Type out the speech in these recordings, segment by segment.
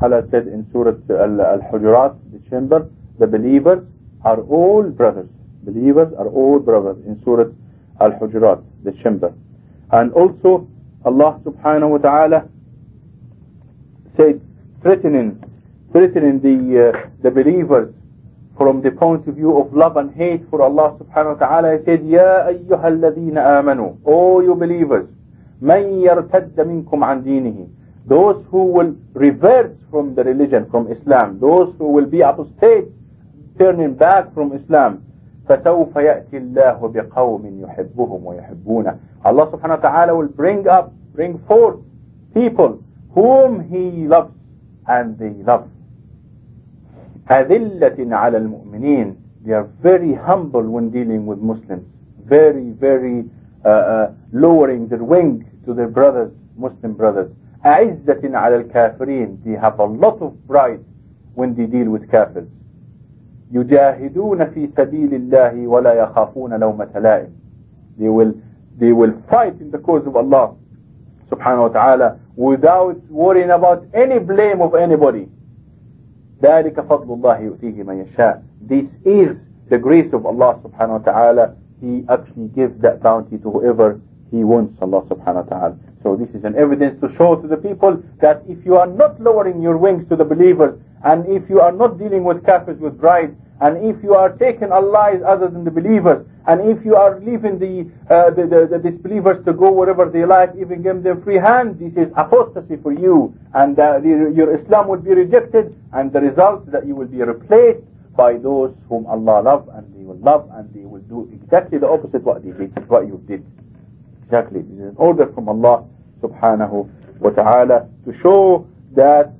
Allah said in Surah Al-Hujurat, the chamber, the believers are all brothers. Believers are all brothers in Surah Al-Hujurat, the chamber. And also Allah subhanahu wa ta'ala said, threatening, threatening the, uh, the believers from the point of view of love and hate for Allah subhanahu wa ta'ala. He said, Ya ayyuha alladhina amanu, O you believers, man yartadda minkum an dinihi. Those who will revert from the religion, from Islam, those who will be apostate, turning back from Islam, فسوف يأتي الله بقوم يحبهم ويحبونه Allah subhanahu wa ta'ala will bring up, bring forth people whom He loves and they love. أذلة على المؤمنين They are very humble when dealing with Muslims. Very, very uh, uh, lowering their wing to their brothers, Muslim brothers. أعزة على الكافرين They have a lot of pride when they deal with kafirs. يجاهدون في سبيل الله ولا يخافون لومة لائم they will they will fight in the cause of Allah subhanahu wa ta'ala without worrying about any blame of anybody ذلك فضل الله يؤتيه من يشاء this is the grace of Allah subhanahu wa ta'ala he actually gives that bounty to whoever he wants Allah subhanahu wa ta'ala so this is an evidence to show to the people that if you are not lowering your wings to the believers and if you are not dealing with kafirs with pride, and if you are taking Allahs other than the believers, and if you are leaving the, uh, the, the, the, disbelievers to go wherever they like, even give them free hand, this is apostasy for you, and uh, the, your Islam will be rejected, and the result that you will be replaced by those whom Allah love, and they will love, and they will do exactly the opposite what they did, what you did. Exactly. This is an order from Allah subhanahu wa ta'ala to show that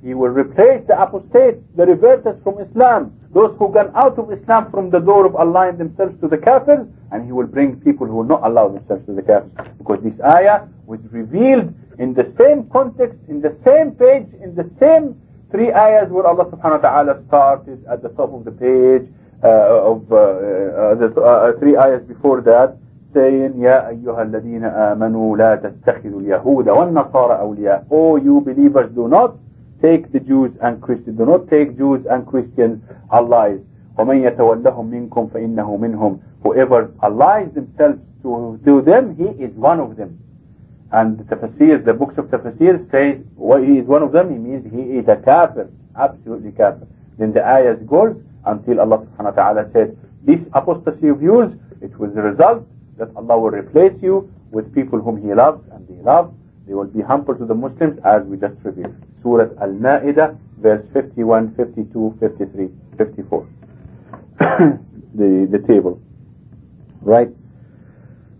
he will replace the apostates, the reverters from Islam, those who gone out of Islam from the door of Allah and themselves to the kafirs, and he will bring people who will not allow themselves to the kafirs. Because this ayah was revealed in the same context, in the same page, in the same three ayahs where Allah subhanahu wa ta'ala started at the top of the page uh, of uh, uh, the uh, three ayahs before that, saying, يا أيها الذين آمنوا لا تتخذوا اليهود والنصارى أولياء. Oh, you believers, do not take the Jews and Christians. Do not take Jews and Christians allies. وَمَنْ يَتَوَلَّهُمْ مِنْكُمْ فَإِنَّهُ مِنْهُمْ Whoever allies themselves to, to them, he is one of them. And the tafsir, the books of tafsir says, well, he is one of them, he means he is a kafir, absolutely kafir. Then the ayahs goes until Allah subhanahu wa ta'ala said, this apostasy of yours, it will result that Allah will replace you with people whom He loves and they love. They will be harmful to the Muslims as we just reviewed. Surah Al-Ma'idah, verse 51, 52, 53, 54. the, the table. Right?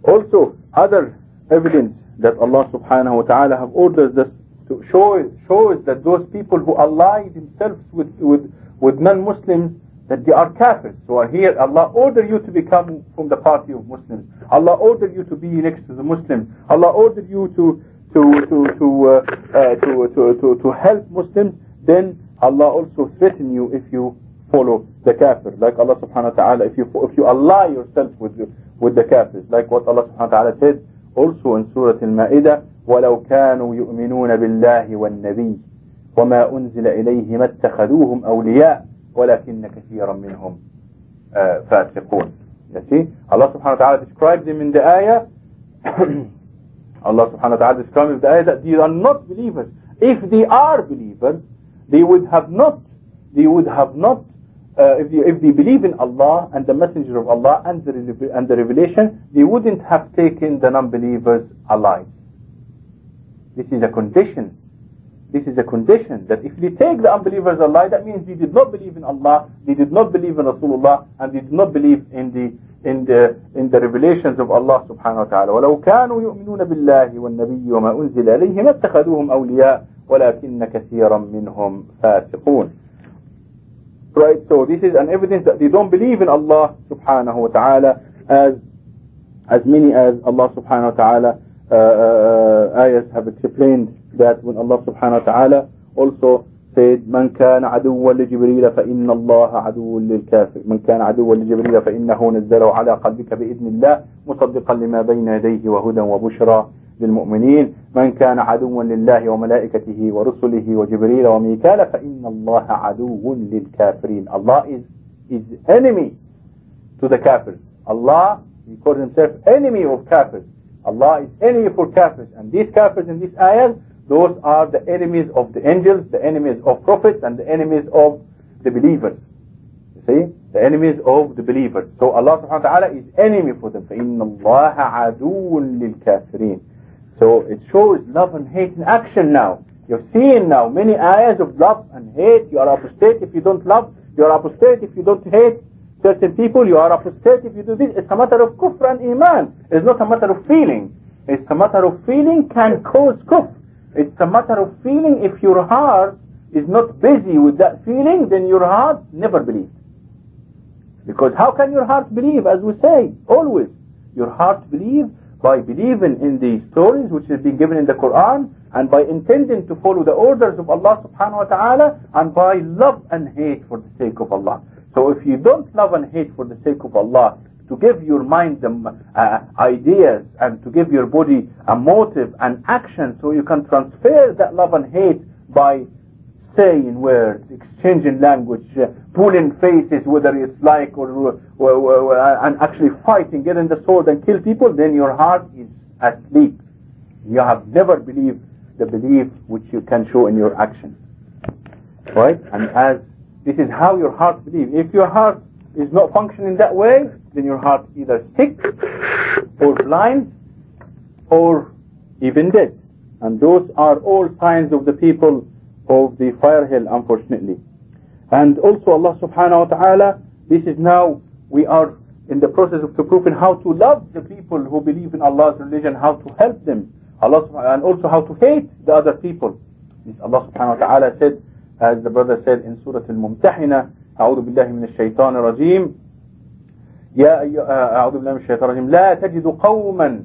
Also, other evidence that Allah subhanahu wa ta'ala have ordered us to show shows that those people who ally themselves with, with, with non-Muslims that they are kafirs. So here Allah order you to become from the party of Muslims. Allah ordered you to be next to the Muslims. Allah ordered you to to to to uh, uh, to, to, to to help Muslims. Then Allah also threaten you if you follow the kafir. Like Allah subhanahu wa ta'ala, if you if you ally yourself with the, with the kafirs. Like what Allah subhanahu wa ta'ala said also in Surah Al-Ma'idah, وَلَوْ كَانُوا يُؤْمِنُونَ بِاللَّهِ وَالنَّبِيِّ وَمَا أُنزِلَ إِلَيْهِ مَا اتَّخَذُوهُمْ أَوْلِيَاءَ ولكن كثيرا منهم فاسقون you see Allah subhanahu wa ta'ala describes them in the ayah Allah subhanahu wa ta'ala describes in the ayah that they are not believers if they are believers they would have not they would have not uh, if, they, if they believe in Allah and the messenger of Allah and the, and the revelation they wouldn't have taken the non-believers alive this is a condition this is a condition that if they take the unbelievers alive, that means they did not believe in Allah, they did not believe in Rasulullah, and they did not believe in the in the in the revelations of Allah subhanahu wa ta'ala. ولو كانوا يؤمنون بالله والنبي وما أنزل إليه ما اتخذوهم أولياء ولكن كثيرا منهم فاسقون. Right, so this is an evidence that they don't believe in Allah subhanahu wa ta'ala as as many as Allah subhanahu wa ta'ala uh, uh, ayahs have explained that when Allah subhanahu wa ta'ala also said من كان عدوا لجبريل فإن الله عدو للكافر من كان عدوا لجبريل فإنه نزله على قلبك بإذن الله مصدقا لما بين يديه وهدى وبشرى للمؤمنين من كان عدوا لله وملائكته ورسله وجبريل وميكال فإن الله عدو للكافرين Allah is, is enemy to the kafirs Allah he calls himself enemy of kafirs Allah is enemy for kafirs and these kafirs in this ayah those are the enemies of the angels the enemies of prophets and the enemies of the believers you see the enemies of the believers so Allah subhanahu wa ta'ala is enemy for them فإن الله عدو للكافرين so it shows love and hate in action now. You're seeing now many ayahs of love and hate. You are apostate if you don't love. You are apostate if you don't hate certain people. You are apostate if you do this. It's a matter of kufr and iman. It's not a matter of feeling. It's a matter of feeling can cause kufr. It's a matter of feeling if your heart is not busy with that feeling, then your heart never believes. Because how can your heart believe, as we say, always? Your heart believes by believing in the stories which have been given in the Quran and by intending to follow the orders of Allah subhanahu wa ta'ala and by love and hate for the sake of Allah. So if you don't love and hate for the sake of Allah, to give your mind the uh, ideas and to give your body a motive and action so you can transfer that love and hate by saying words, exchanging language, uh, pulling faces, whether it's like or, or, or, and actually fighting, getting the sword and kill people, then your heart is asleep. You have never believed the belief which you can show in your actions. Right? And as this is how your heart believes. If your heart is not functioning that way, then your heart either sick or blind or even dead. And those are all signs of the people of the fire hell unfortunately and also Allah subhanahu wa ta'ala this is now we are in the process of proving how to love the people who believe in Allah's religion how to help them Allah and also how to hate the other people this Allah subhanahu wa ta'ala said as the brother said in Surah Al-Mumtahina أعوذ بالله من الشيطان الرجيم يا أعوذ بالله من الشيطان الرجيم لا تجد قوما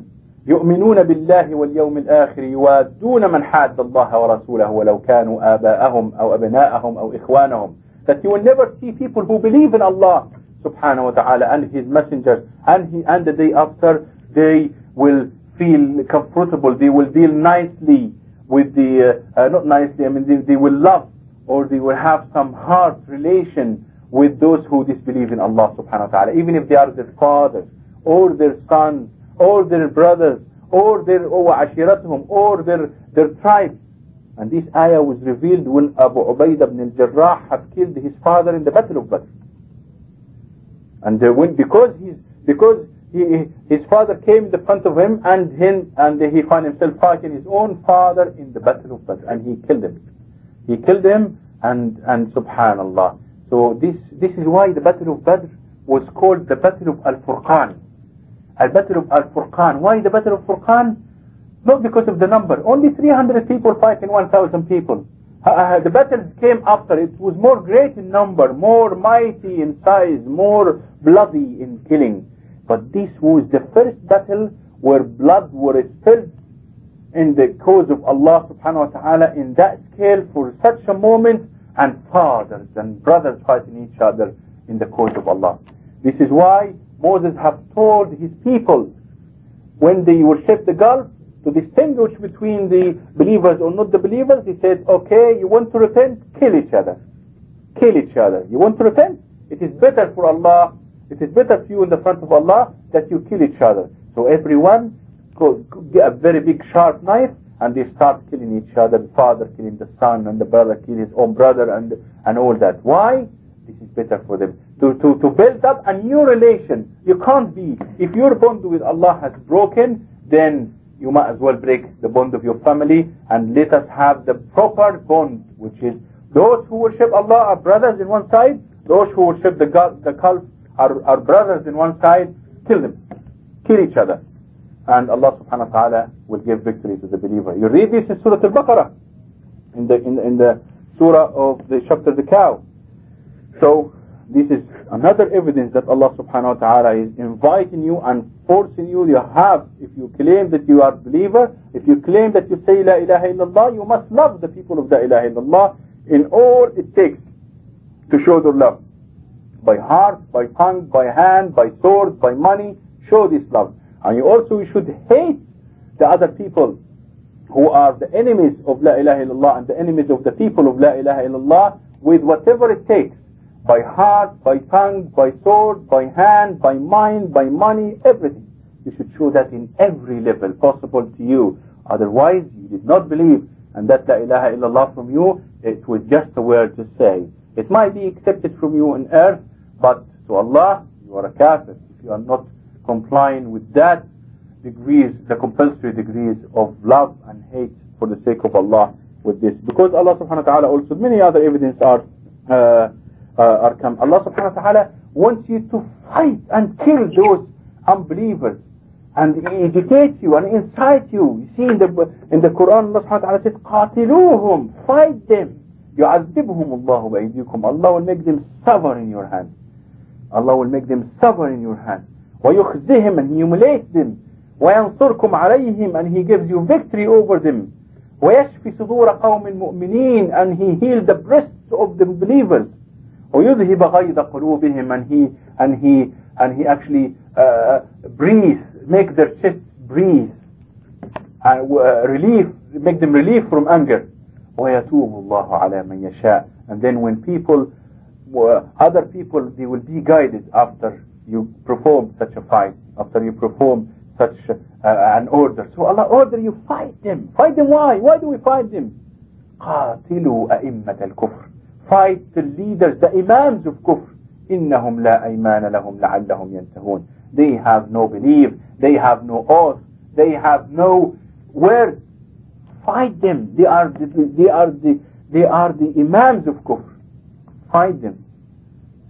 يؤمنون بالله واليوم الآخر يوادون من حاد الله ورسوله ولو كانوا آباءهم أو أبناءهم أو إخوانهم that you will never see people who believe in Allah subhanahu wa ta'ala and his messengers and, he, and the day after they will feel comfortable they will deal nicely with the uh, uh, not nicely I mean they, they will love or they will have some hard relation with those who disbelieve in Allah subhanahu wa ta'ala. Even if they are their fathers or their sons or their brothers or their oh, or ashiratuhum or their their tribes. And this ayah was revealed when Abu Ubaidah ibn al-Jarrah had killed his father in the battle of Badr. And when because he's because he, his father came in the front of him and him and he found himself fighting his own father in the battle of Badr and he killed him he killed him and and subhanallah so this this is why the battle of Badr was called the battle of Al-Furqan Al-Battle of Al-Furqan. Why the Battle of Furqan? Not because of the number. Only 300 people fighting 1,000 people. Uh, the battles came after. It was more great in number, more mighty in size, more bloody in killing. But this was the first battle where blood was spilled in the cause of Allah subhanahu wa ta'ala in that scale for such a moment and fathers and brothers fighting each other in the cause of Allah. This is why Moses have told his people when they worship the Gulf to distinguish between the believers or not the believers, he said, okay, you want to repent? Kill each other. Kill each other. You want to repent? It is better for Allah, it is better for you in the front of Allah that you kill each other. So everyone get a very big sharp knife and they start killing each other, the father killing the son and the brother killing his own brother and, and all that. Why? This is better for them to, to, to build up a new relation. You can't be, if your bond with Allah has broken, then you might as well break the bond of your family and let us have the proper bond, which is those who worship Allah are brothers in one side, those who worship the, God, the cult are, are brothers in one side, kill them, kill each other. And Allah subhanahu wa ta'ala will give victory to the believer. You read this in Surah Al-Baqarah, in the, in, in the surah of the chapter the cow. So this is another evidence that Allah subhanahu wa ta'ala is inviting you and forcing you you have if you claim that you are a believer if you claim that you say la ilaha illallah you must love the people of la ilaha illallah in all it takes to show their love by heart by tongue by hand by sword by money show this love and you also should hate the other people who are the enemies of La ilaha illallah and the enemies of the people of La ilaha illallah with whatever it takes by heart, by tongue, by sword, by hand, by mind, by money, everything. You should show that in every level possible to you. Otherwise, you did not believe and that La ilaha illallah from you, it was just a word to say. It might be accepted from you on earth, but to Allah, you are a kafir. If you are not complying with that degrees, the compulsory degrees of love and hate for the sake of Allah with this. Because Allah subhanahu wa ta'ala also, many other evidence are, uh, uh, are come. Allah subhanahu wa ta'ala wants you to fight and kill those unbelievers and he educates you and incite you. You see in the in the Quran Allah subhanahu wa ta'ala says, قاتلوهم, fight them. يعذبهم الله بأيديكم. Allah will make them suffer in your hand. Allah will make them suffer in your hand. ويخزهم and humiliate them. وينصركم عليهم and he gives you victory over them. ويشفي صدور قوم مؤمنين and he heals the breasts of the believers. ويذهب غيظ قلوبهم and he and he and he actually uh, breathes make their chest breathe and uh, relief make them relief from anger ويتوب الله على من يشاء and then when people uh, other people they will be guided after you perform such a fight after you perform such uh, an order so Allah order you fight them fight them why why do we fight them قاتلوا أئمة الكفر fight the leaders the imams of kufr إنهم لا أيمان لهم لعلهم ينتهون they have no belief they have no oath. They have no word. Fight them. They are the, they are the they are the imams of kufr. Fight them.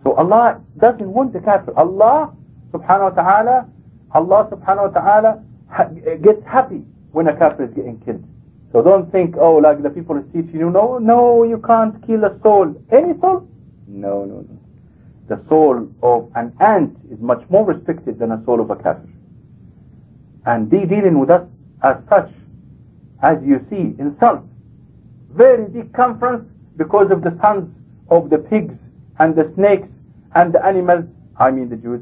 So Allah doesn't want the kafir. Allah subhanahu wa ta'ala Allah subhanahu wa ta'ala gets happy when a kafir is getting killed. So don't think, oh, like the people is teaching you, no, no, you can't kill a soul. Any soul? No, no, no. The soul of an ant is much more respected than a soul of a kafir and they dealing with us as such, as you see, insult. Very big conference because of the sons of the pigs and the snakes and the animals, I mean the Jews.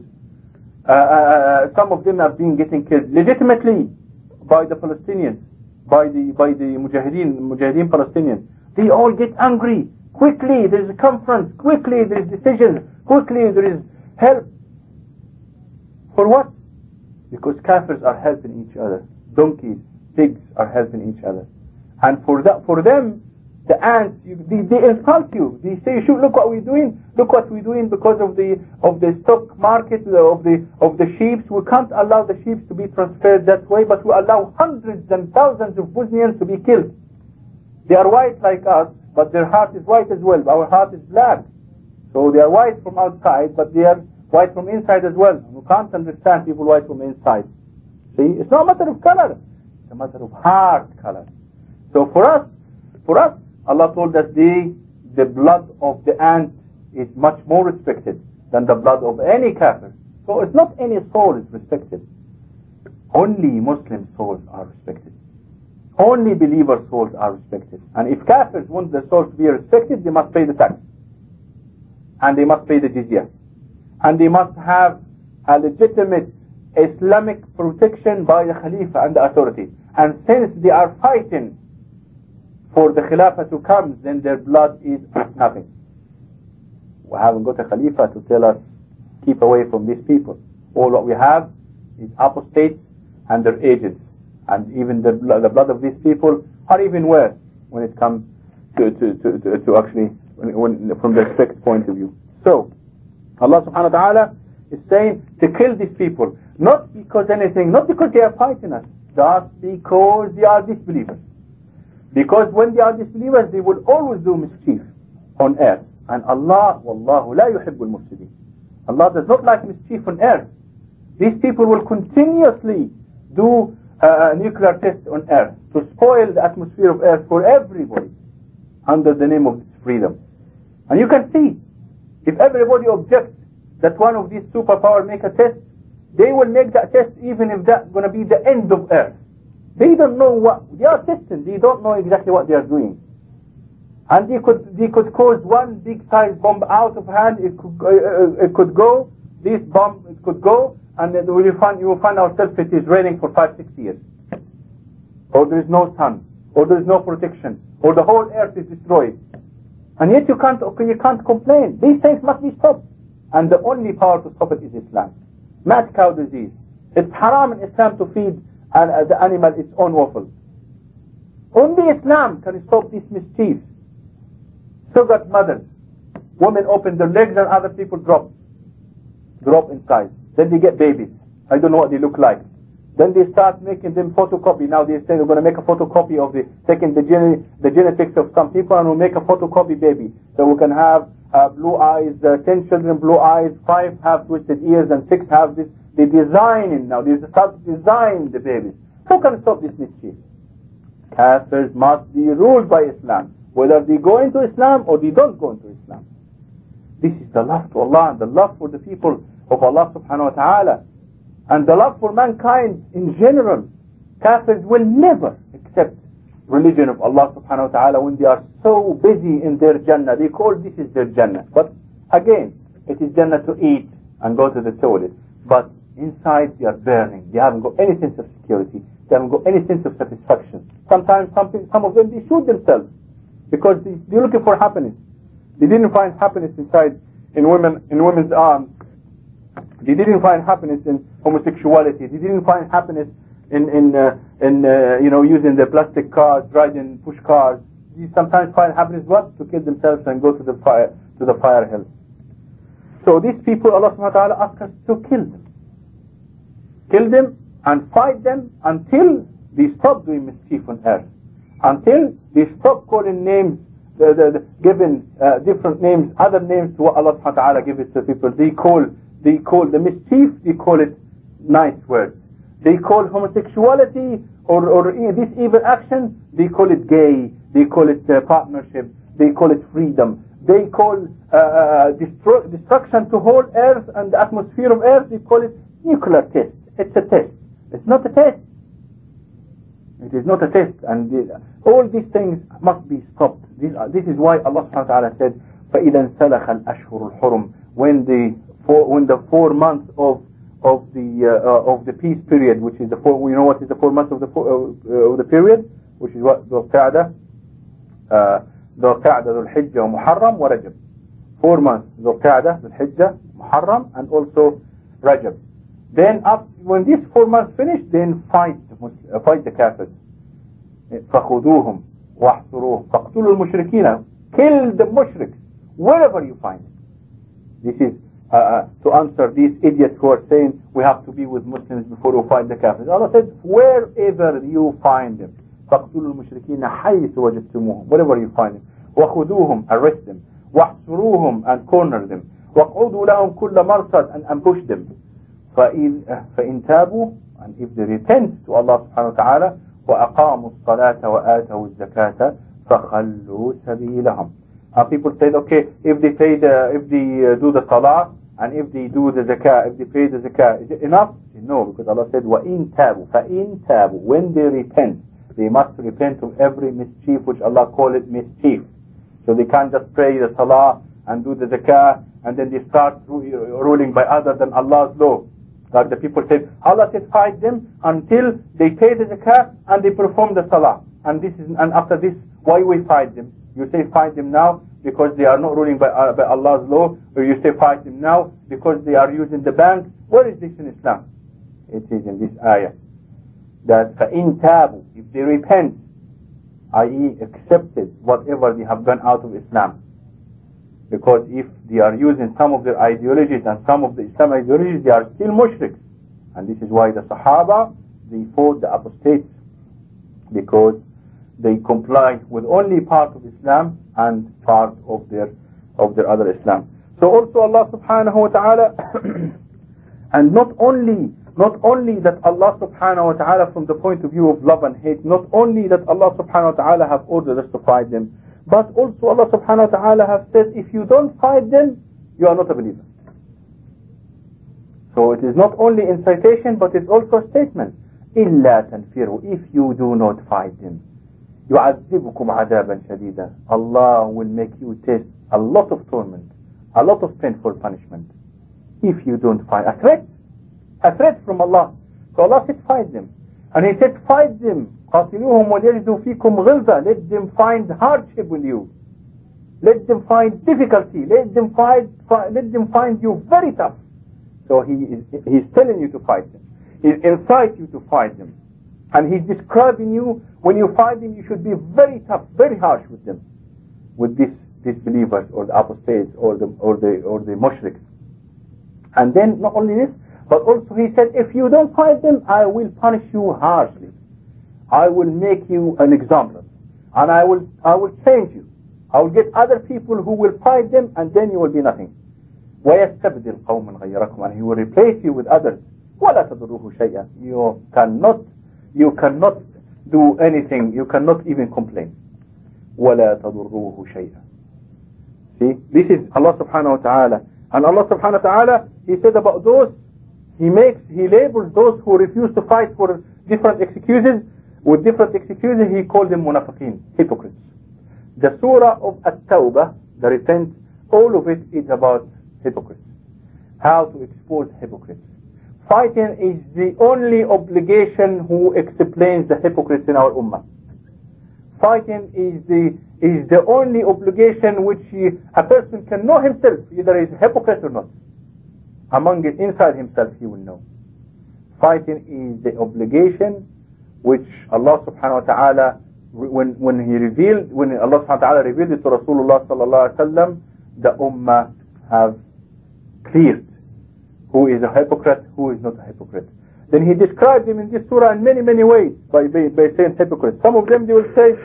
Uh, uh, uh some of them have been getting killed legitimately by the Palestinians, by the by the Mujahideen, Mujahideen Palestinians. They all get angry. Quickly, there is a conference. Quickly, there is decisions. Quickly, there is help. For what? Because kafirs are helping each other. Donkeys, pigs are helping each other. And for that, for them, the ants, they, they insult you. They say, "Shoot! Look what we're doing. Look what we're doing because of the of the stock market of the of the sheep. We can't allow the sheep to be transferred that way, but we allow hundreds and thousands of Bosnians to be killed. They are white like us, but their heart is white as well. Our heart is black, so they are white from outside, but they are white from inside as well. You can't understand people white from inside. See, it's not a matter of color. It's a matter of heart color. So for us, for us, Allah told us the, the blood of the ant is much more respected than the blood of any kafir. So it's not any soul is respected. Only Muslim souls are respected. Only believer souls are respected. And if kafirs want their souls to be respected, they must pay the tax. And they must pay the jizya and they must have a legitimate Islamic protection by the Khalifa and the authority. And since they are fighting for the Khilafah to come, then their blood is nothing. We haven't got a Khalifa to tell us, keep away from these people. All what we have is apostates and their agents. And even the, the blood of these people are even worse when it comes to, to, to, to, to actually, when, when, from the strict point of view. So, Allah subhanahu wa ta'ala is saying to kill these people. Not because anything, not because they are fighting us, just because they are disbelievers. Because when they are disbelievers, they will always do mischief on earth. And Allah, Wallahu la yuhibbul mufsidin. Allah does not like mischief on earth. These people will continuously do uh, a nuclear test on earth to spoil the atmosphere of earth for everybody under the name of freedom. And you can see if everybody objects that one of these superpowers make a test, they will make that test even if that's going to be the end of Earth. They don't know what, they are testing, they don't know exactly what they are doing. And they could, they could cause one big size bomb out of hand, it could, uh, it could go, this bomb it could go, and then will find, you will find ourselves it is raining for five, six years. or there is no sun, or there is no protection, or the whole earth is destroyed. And yet you can't, you can't complain. These things must be stopped. And the only power to stop it is Islam. Mad cow disease. It's haram in Islam to feed uh, the animal its own waffles. Only Islam can stop this mischief. Sugar mothers. Women open their legs and other people drop. Drop inside. Then they get babies. I don't know what they look like. Then they start making them photocopy. Now they say they're going to make a photocopy of the, taking the, gene, the genetics of some people and we'll make a photocopy baby. So we can have uh, blue eyes, uh, 10 children blue eyes, 5 have twisted ears and 6 have this. They design it now. They start design the babies. Who can stop this mischief? Kafirs must be ruled by Islam. Whether they go into Islam or they don't go into Islam. This is the love to Allah the love for the people of Allah subhanahu wa ta'ala. And the love for mankind in general. Kafirs will never accept religion of Allah subhanahu wa ta'ala when they are so busy in their Jannah. They call this is their Jannah. But again, it is Jannah to eat and go to the toilet. But inside they are burning. They haven't got any sense of security. They haven't got any sense of satisfaction. Sometimes some, some of them, they shoot themselves because they, they're looking for happiness. They didn't find happiness inside in women in women's arms. They didn't find happiness in homosexuality. They didn't find happiness in in uh, in uh, you know using the plastic cars, riding push cars. They sometimes find happiness what to kill themselves and go to the fire to the fire hell. So these people, Allah Subhanahu wa Taala asks us to kill them, kill them and fight them until they stop doing mischief on earth, until they stop calling names the, the, the given uh, different names, other names to what Allah subhanahu wa ta'ala gives to people. They call, they call the mischief, they call it nice words. They call homosexuality or, or this evil action, they call it gay, they call it uh, partnership, they call it freedom. They call uh, uh destru destruction to whole earth and the atmosphere of earth, they call it nuclear test. It's a test. It's not a test. It is not a test. And the, all these things must be stopped. This, uh, this is why Allah subhanahu wa ta'ala said, فَإِذَا انْسَلَخَ الْأَشْهُرُ الْحُرُمُ When the four, when the four months of of the uh, uh, of the peace period, which is the four, we know what is the four months of the four, uh, of the period, which is what the Qa'dah, uh, the Qa'dah, the Hijjah, Muharram, wa Rajab. Four months, the Qa'dah, the Hijjah, Muharram, and also Rajab. Then up, when these four months finish, then fight the, uh, fight the Kafirs. فخذوهم واحصروهم فاقتلوا المشركين kill the mushriks wherever you find this is uh, uh, to answer these idiots who are saying we have to be with Muslims before we fight the Kafirs Allah said wherever you find them فاقتلوا المشركين حيث وجدتموهم wherever you find them وخذوهم arrest them واحصروهم and corner them واقعدوا لهم كل مرصد and ambush them فإن, فإن تابوا and if they repent to Allah subhanahu wa ta'ala وأقاموا الصلاة وآتوا الزكاة فخلوا سبيلهم and people said okay if they pay the if they uh, do the salah and if they do the zakah if they pay the zakah is it enough no because Allah said وإن تابوا فإن تابوا when they repent they must repent of every mischief which Allah call it mischief so they can't just pray the salah and do the zakah and then they start ruling by other than Allah's law like the people said, Allah said fight them until they pay the zakat and they perform the salah. And this is and after this, why we fight them? You say fight them now because they are not ruling by, uh, by Allah's law, or you say fight them now because they are using the bank. Where is this in Islam? It is in this ayah that فَإِن تَابُوا if they repent, i.e. accepted whatever they have gone out of Islam, because if they are using some of their ideologies and some of the Islam ideologies, they are still mushriks. And this is why the Sahaba, they fought the apostates. Because they comply with only part of Islam and part of their of their other Islam. So also Allah subhanahu wa ta'ala and not only not only that Allah subhanahu wa ta'ala from the point of view of love and hate, not only that Allah subhanahu wa ta'ala have ordered us to fight them, but also Allah subhanahu wa ta'ala has said, if you don't fight them, you are not a believer. So it is not only incitation, but it's also a statement. إِلَّا تَنْفِرُوا If you do not fight them. يُعَذِّبُكُمْ عَذَابًا شَدِيدًا Allah will make you taste a lot of torment, a lot of painful punishment. If you don't fight. A threat. A threat from Allah. So Allah said fight them. And he said, fight them. قاتلوهم وليجدوا فيكم غلظة. Let them find hardship with you. Let them find difficulty. Let them find, let them find you very tough. So he is, he's telling you to fight them. He incites you to fight them. And he's describing you, when you fight them, you should be very tough, very harsh with them. With these disbelievers or the apostates or the, or the, or the mushriks. And then not only this, but also he said, if you don't fight them, I will punish you harshly. I will make you an example. And I will, I will change you. I will get other people who will fight them and then you will be nothing. ويستبدل قوما غيركم and he will replace you with others ولا تضروه شيئا you cannot you cannot do anything you cannot even complain ولا تضروه شيئا see this is Allah subhanahu wa ta'ala and Allah subhanahu wa ta'ala he said about those he makes he labels those who refuse to fight for different excuses with different excuses he called them munafiqeen hypocrites the surah of at-tawbah the repent all of it is about hypocrites. How to expose hypocrites. Fighting is the only obligation who explains the hypocrites in our ummah. Fighting is the is the only obligation which a person can know himself, either he's a hypocrite or not. Among it, inside himself, he will know. Fighting is the obligation which Allah subhanahu wa ta'ala, when, when he revealed, when Allah subhanahu wa ta'ala revealed it to Rasulullah sallallahu alaihi wasallam, the ummah have cleared who is a hypocrite, who is not a hypocrite. Then he describes him in this surah in many, many ways by, by, by saying hypocrite. Some of them they will say,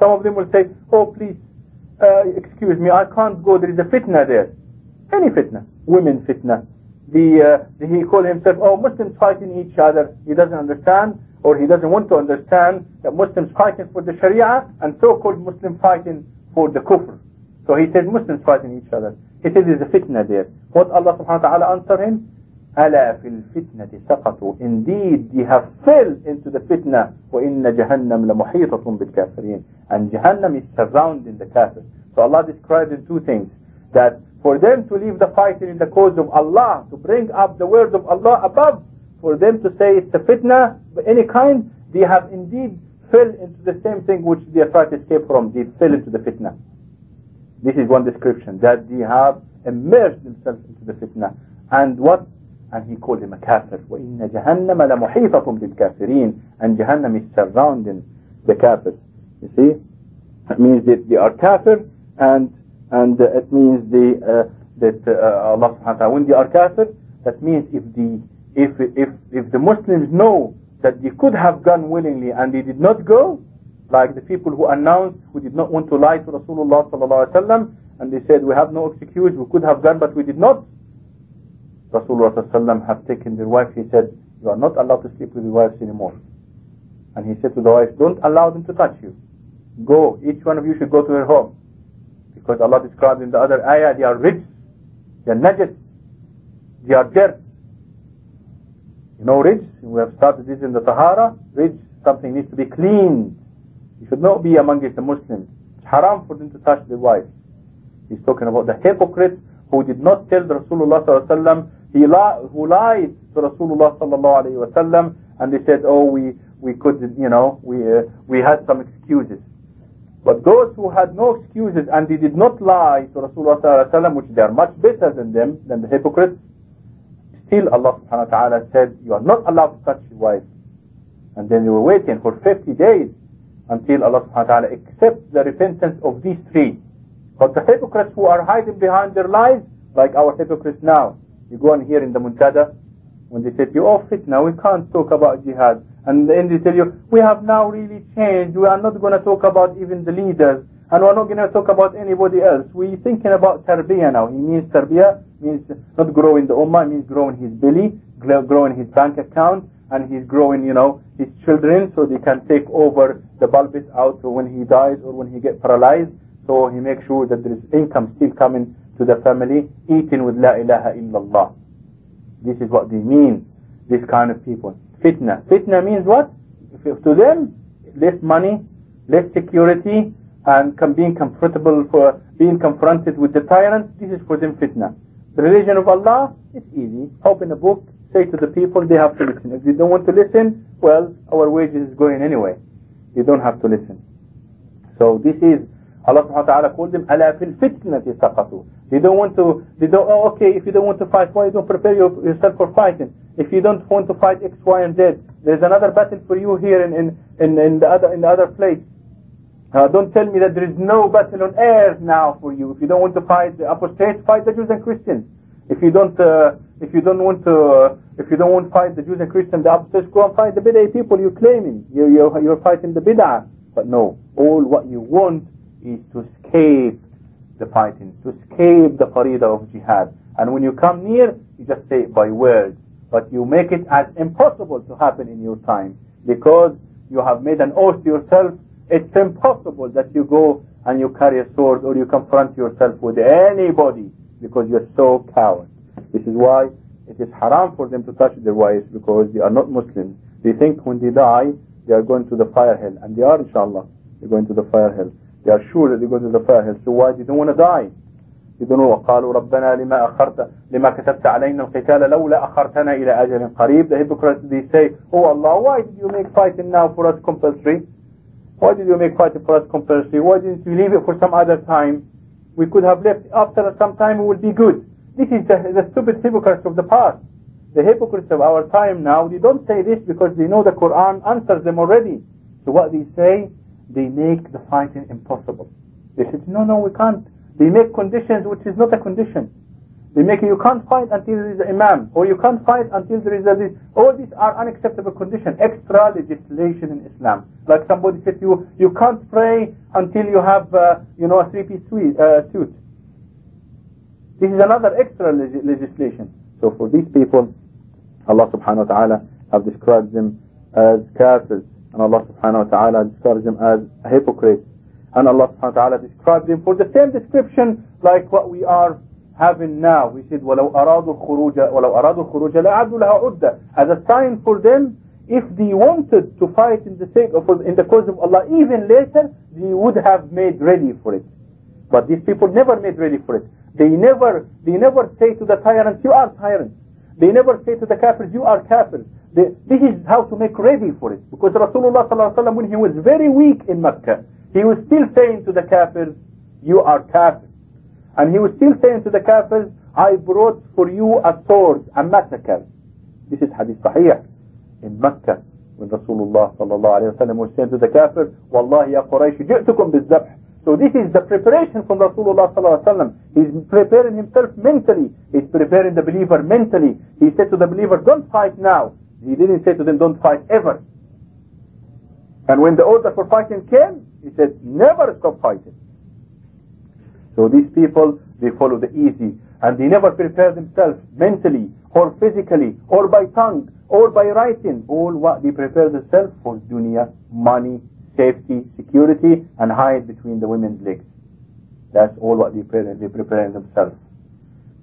Some of them will say, oh please, uh, excuse me, I can't go, there is a fitna there. Any fitna, women fitna. The, uh, the, he call himself, oh Muslims fighting each other. He doesn't understand or he doesn't want to understand that Muslims fighting for the Sharia and so-called Muslim fighting for the kufr. So he says Muslims fighting each other. He says there's a fitna there. What Allah subhanahu wa ta'ala answered him? ألا في الفتنة سقطوا Indeed, they have fell into the fitna وإن جهنم لمحيطة بالكافرين And Jahannam is surrounding the kafir. So Allah described in two things. That for them to leave the fighting in the cause of Allah, to bring up the word of Allah above, for them to say it's a fitna of any kind, they have indeed fell into the same thing which they are trying to escape from. They fell into the fitna. This is one description, that they have immersed themselves into the fitna. And what? And he called him a kafir. وَإِنَّ جَهَنَّمَ لَمُحِيطَةٌ بِالْكَافِرِينَ And Jahannam is surrounding the kafir. You see? It means that they are kafir and and uh, it means the, uh, that uh, Allah subhanahu wa ta'ala, when they are kafir, that means if the, if, if, if the Muslims know that they could have gone willingly and they did not go, like the people who announced who did not want to lie to Rasulullah sallallahu alaihi wasallam and they said we have no excuse we could have gone but we did not Rasulullah sallallahu have taken their wife. He said you are not allowed to sleep with your wives anymore. And he said to the wives don't allow them to touch you. Go each one of you should go to her home because Allah describes in the other ayah they are rijs they are najis they are dirt you know rijs we have started this in the Tahara rijs something needs to be cleaned you should not be amongst the Muslims. It's haram for them to touch the wife. He's talking about the hypocrite who did not tell Rasulullah sallallahu he li who lied to Rasulullah sallallahu wasallam and they said, oh, we we could, you know, we uh, we had some excuses. But those who had no excuses and they did not lie to Rasulullah which they are much better than them, than the hypocrites, still Allah subhanahu wa ta'ala said, you are not allowed to touch your wife. And then they were waiting for 50 days until Allah subhanahu wa ta'ala accepts the repentance of these three. But the hypocrites who are hiding behind their lies, like our hypocrites now, you go and hear in the muntada, when they say you, oh fitna, we can't talk about jihad. And then they tell you, we have now really changed, we are not going to talk about even the leaders, and we're not going to talk about anybody else. We're thinking about tarbiyah now. He means tarbiyah, means not growing the ummah, means growing his belly, growing his bank account, and he's growing, you know, his children so they can take over the pulpit out when he dies or when he gets paralyzed. So he makes sure that there is income still coming to the family, eating with La ilaha illallah. This is what they mean, this kind of people. Fitna. Fitna means what? To them, less money, less security, and being comfortable for being confronted with the tyrant. This is for them fitna. The religion of Allah is easy. Open a book, say to the people they have to listen. If they don't want to listen, well, our wages is going anyway. You don't have to listen. So this is Allah subhanahu wa ta'ala called them fil fitnati saqatu. They don't want to they don't oh okay if you don't want to fight why you don't prepare yourself for fighting. If you don't want to fight X, Y and Z, there's another battle for you here in in, in, in the other in the other place. Uh, don't tell me that there is no battle on earth now for you. If you don't want to fight the apostates, fight the Jews and Christians. If you don't, uh, if you don't want to, uh, if you don't want to fight the Jews and Christians, the apostates, go and fight the Bid'ah people. You're claiming you're, you're, you're fighting the Bid'ah. But no, all what you want is to escape the fighting, to escape the farida of jihad. And when you come near, you just say it by words, but you make it as impossible to happen in your time because you have made an oath to yourself it's impossible that you go and you carry a sword or you confront yourself with anybody because you're so coward. This is why it is haram for them to touch their wives because they are not Muslims. They think when they die, they are going to the fire hell. And they are, inshallah. They're going to the fire hell. They are sure that they're going to the fire hell. So why? They don't want to die. They don't know. وقالوا ربنا لما أخرت لما كتبت علينا القتال لولا أخرتنا إلى أجل قريب. The hypocrites, they say, Oh Allah, why did you make fighting now for us compulsory? Why did you make fighting for us compulsory? Why didn't you leave it for some other time? We could have left after some time, it would be good. This is the, the stupid hypocrites of the past. The hypocrites of our time now, they don't say this because they know the Quran answers them already. So what they say, they make the fighting impossible. They say, no, no, we can't. They make conditions which is not a condition. They make you can't fight until there is an imam, or you can't fight until there is a this. All these are unacceptable conditions, extra legislation in Islam. Like somebody said you, you can't pray until you have, uh, you know, a three-piece suit. Uh, suit. This is another extra leg legislation. So for these people, Allah subhanahu wa ta'ala have described them as kafirs. And Allah subhanahu wa ta'ala describes them as hypocrites. And Allah subhanahu wa ta'ala described them for the same description like what we are having now. We said, وَلَوْ أَرَادُوا الخُّرُوجَ وَلَوْ أَرَادُوا الخُّرُوجَ لَأَعَدُوا لَهَا عُدَّةً As a sign for them, if they wanted to fight in the sake of, in the cause of Allah, even later, they would have made ready for it. But these people never made ready for it. They never, they never say to the tyrants, you are tyrants. They never say to the kafirs, you are kafirs. They, this is how to make ready for it. Because Rasulullah sallallahu when he was very weak in Mecca, he was still saying to the kafirs, you are kafirs. And he was still saying to the kafirs, I brought for you a sword, a massacre. This is hadith sahih in Mecca when Rasulullah sallallahu alayhi wa was saying to the kafirs, Wallahi ya Quraysh, ji'tukum bizabh. So this is the preparation from Rasulullah sallallahu alayhi wa. He's preparing himself mentally. He's preparing the believer mentally. He said to the believer, don't fight now. He didn't say to them, don't fight ever. And when the order for fighting came, he said, never stop fighting. So these people, they follow the easy and they never prepare themselves mentally or physically or by tongue or by writing. All what they prepare themselves for dunya, money, safety, security and hide between the women's legs. That's all what they prepare, they prepare themselves.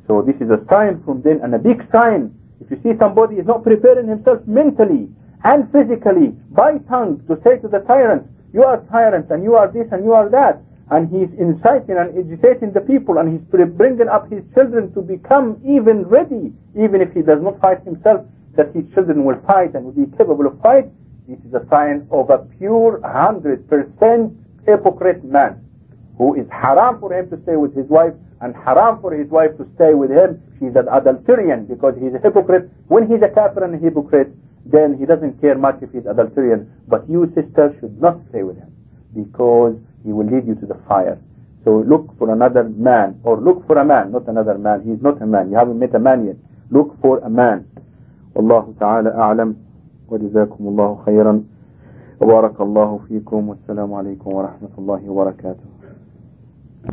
So this is a sign from them and a big sign. If you see somebody is not preparing himself mentally and physically by tongue to say to the tyrants, you are tyrants and you are this and you are that, and he's inciting and agitating the people and he's bringing up his children to become even ready, even if he does not fight himself, that his children will fight and will be capable of fight. This is a sign of a pure 100% hypocrite man who is haram for him to stay with his wife and haram for his wife to stay with him. She's an adulterian because he's a hypocrite. When he's a kafir and a hypocrite, then he doesn't care much if he's adulterian. But you, sister, should not stay with him because he will lead you to the fire. So look for another man, or look for a man, not another man. He is not a man. You haven't met a man yet. Look for a man. والله تعالى أعلم وجزاكم الله خيرا وبارك الله فيكم والسلام عليكم ورحمة الله وبركاته